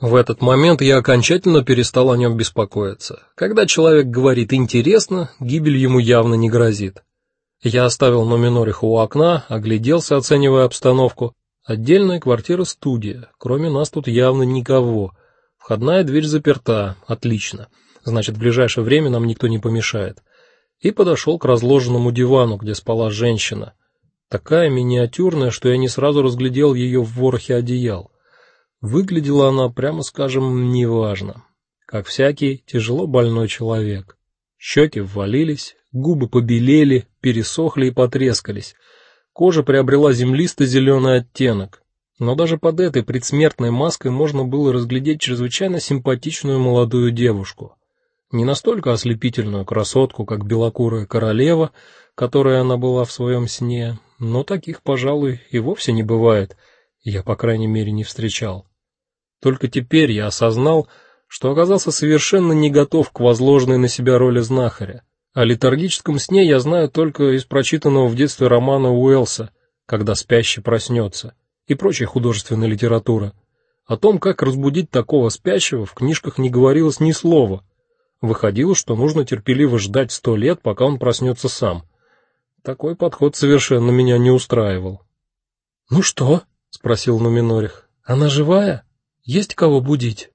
В этот момент я окончательно перестал о нем беспокоиться. Когда человек говорит интересно, гибель ему явно не грозит. Я оставил Номинорих у окна, огляделся, оценивая обстановку. Отдельная квартира-студия. Кроме нас тут явно никого. Входная дверь заперта. Отлично. Значит, в ближайшее время нам никто не помешает. И подошел к разложенному дивану, где спала женщина. Такая миниатюрная, что я не сразу разглядел ее в ворохе одеял. Выглядела она, прямо скажем, неважно, как всякий тяжело больной человек. Щеки ввалились, губы побелели, пересохли и потрескались. Кожа приобрела землисто зеленый оттенок. Но даже под этой предсмертной маской можно было разглядеть чрезвычайно симпатичную молодую девушку. Не настолько ослепительную красотку, как белокурая королева, которой она была в своем сне, но таких, пожалуй, и вовсе не бывает. Я, по крайней мере, не встречал. Только теперь я осознал, что оказался совершенно не готов к возложенной на себя роли знахаря. О летаргическом сне я знаю только из прочитанного в детстве романа Уэллса «Когда спящий проснется» и прочей художественной литературы. О том, как разбудить такого спящего, в книжках не говорилось ни слова. Выходило, что нужно терпеливо ждать сто лет, пока он проснется сам. Такой подход совершенно меня не устраивал. "Ну что?" спросил Нуминорих. "Она живая?" Есть кого будить?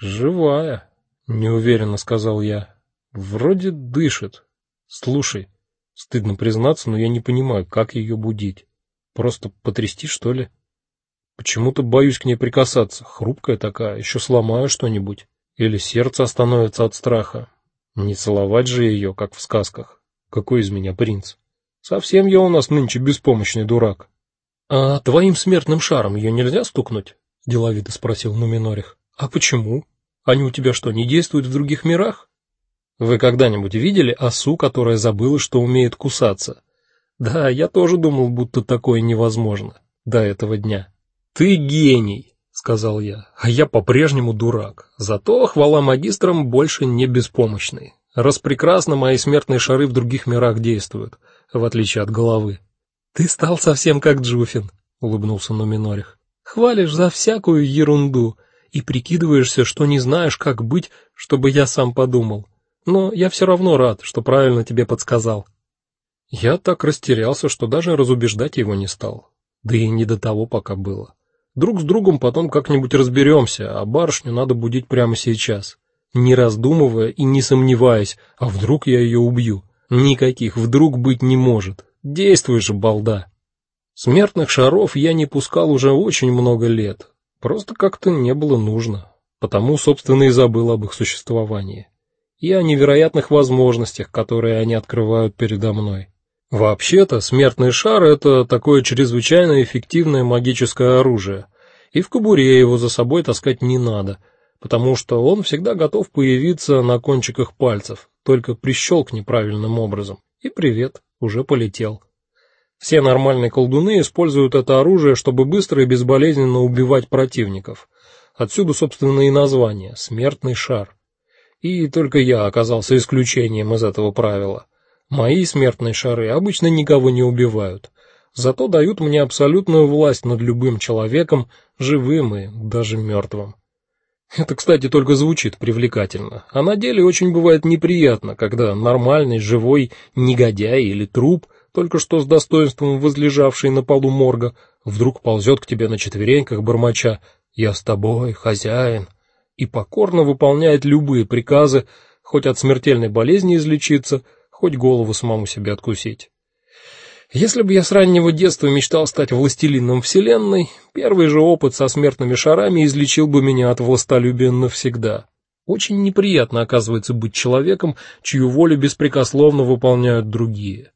Живая, неуверенно сказал я. Вроде дышит. Слушай, стыдно признаться, но я не понимаю, как ее будить. Просто потрясти, что ли? Почему-то боюсь к ней прикасаться. Хрупкая такая, еще сломаю что-нибудь или сердце остановится от страха. Не целовать же ее, как в сказках. Какой из меня принц? Совсем я у нас нынче беспомощный дурак. А твоим смертным шаром ее нельзя стукнуть? Деловито спросил Нуминорих. А почему? Они у тебя что, не действуют в других мирах? Вы когда-нибудь видели осу, которая забыла, что умеет кусаться? Да, я тоже думал, будто такое невозможно до этого дня. Ты гений, сказал я. А я по-прежнему дурак. Зато хвала магистрам больше не беспомощный. Раз прекрасно мои смертные шары в других мирах действуют, в отличие от головы. Ты стал совсем как Джуфин, улыбнулся Нуминорих. Хвалишь за всякую ерунду и прикидываешься, что не знаешь, как быть, чтобы я сам подумал. Но я все равно рад, что правильно тебе подсказал. Я так растерялся, что даже разубеждать его не стал. Да и не до того пока было. Друг с другом потом как-нибудь разберемся, а барышню надо будить прямо сейчас, не раздумывая и не сомневаясь, а вдруг я ее убью. Никаких вдруг быть не может. Действуй же, балда. Смертных шаров я не пускал уже очень много лет. Просто как-то не было нужно. Потому, собственно, и забыл об их существовании. И о невероятных возможностях, которые они открывают передо мной. Вообще-то, смертный шар это такое чрезвычайно эффективное магическое оружие. И в кобуре его за собой таскать не надо, потому что он всегда готов появиться на кончиках пальцев, только прищелкни правильным образом. И привет, уже полетел. Все нормальные колдуны используют это оружие, чтобы быстро и безболезненно убивать противников. Отсюда, собственно, и название смертный шар. И только я оказался исключением из этого правила. Мои смертные шары обычно никого не убивают, зато дают мне абсолютную власть над любым человеком, живым и даже мертвым. Это, кстати, только звучит привлекательно, а на деле очень бывает неприятно, когда нормальный живой негодяй или труп только что с достоинством возлежавший на полу морга, вдруг ползет к тебе на четвереньках бормоча: "Я с тобой, хозяин", и покорно выполняет любые приказы, хоть от смертельной болезни излечиться, хоть голову самому себе откусить. Если бы я с раннего детства мечтал стать властелином вселенной, первый же опыт со смертными шарами излечил бы меня от властолюбия навсегда. Очень неприятно оказывается быть человеком, чью волю беспрекословно выполняют другие.